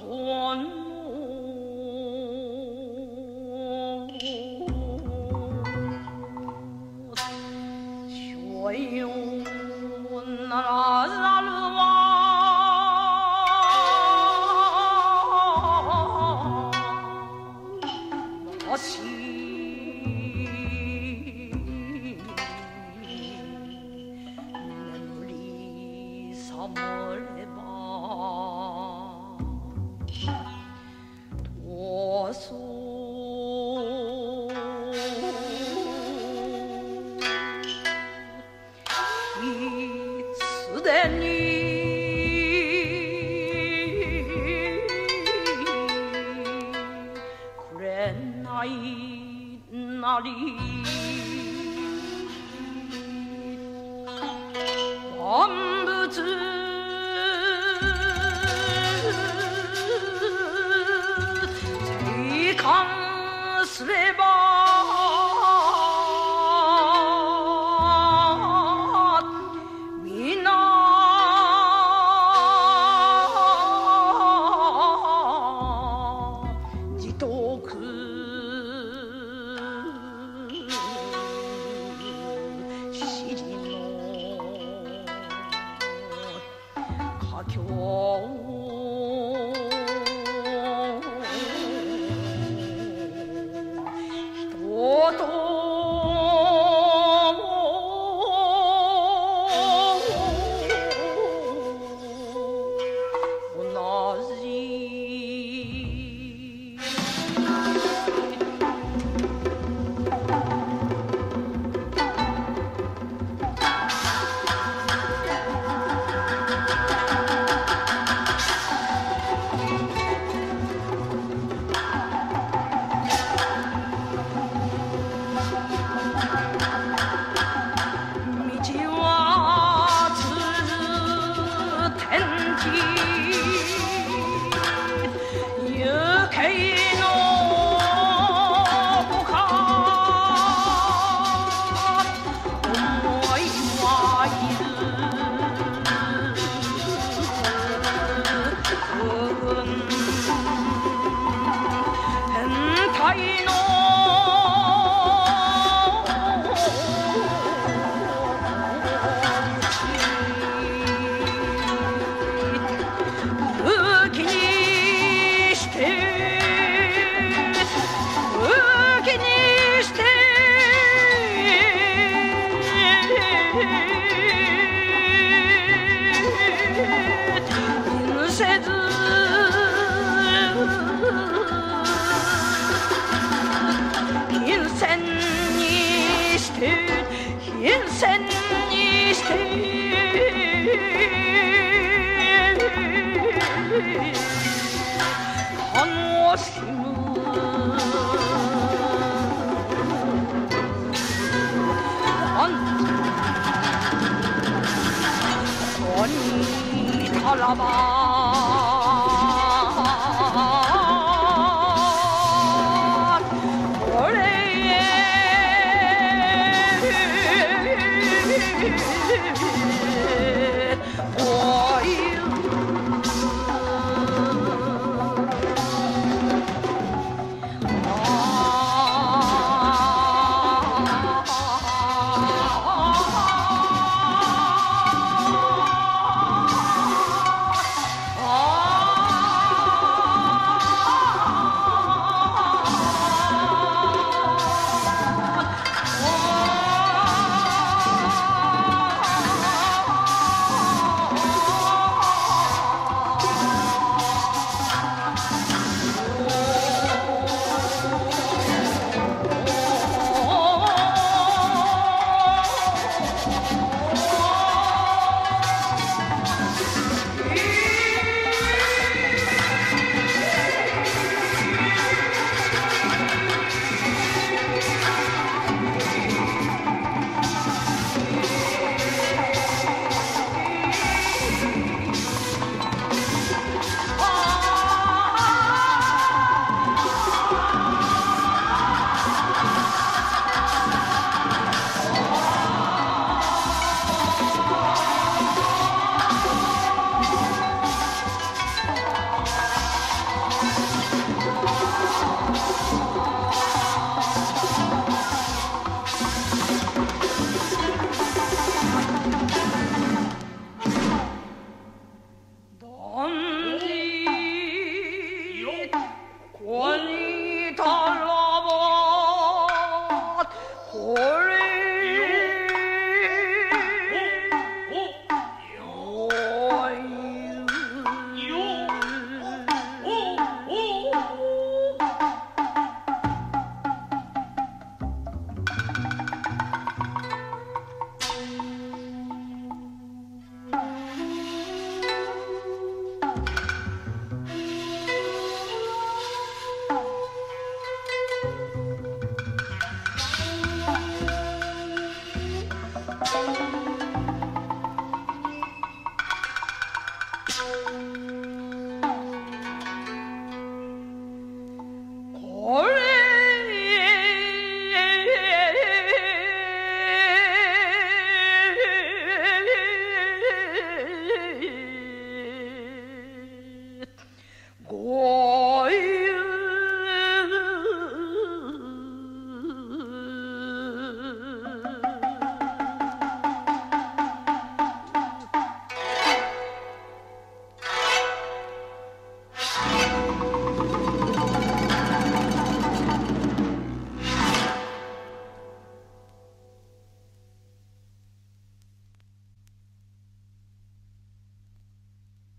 Amor, than you. each 愛の Alabama. 我。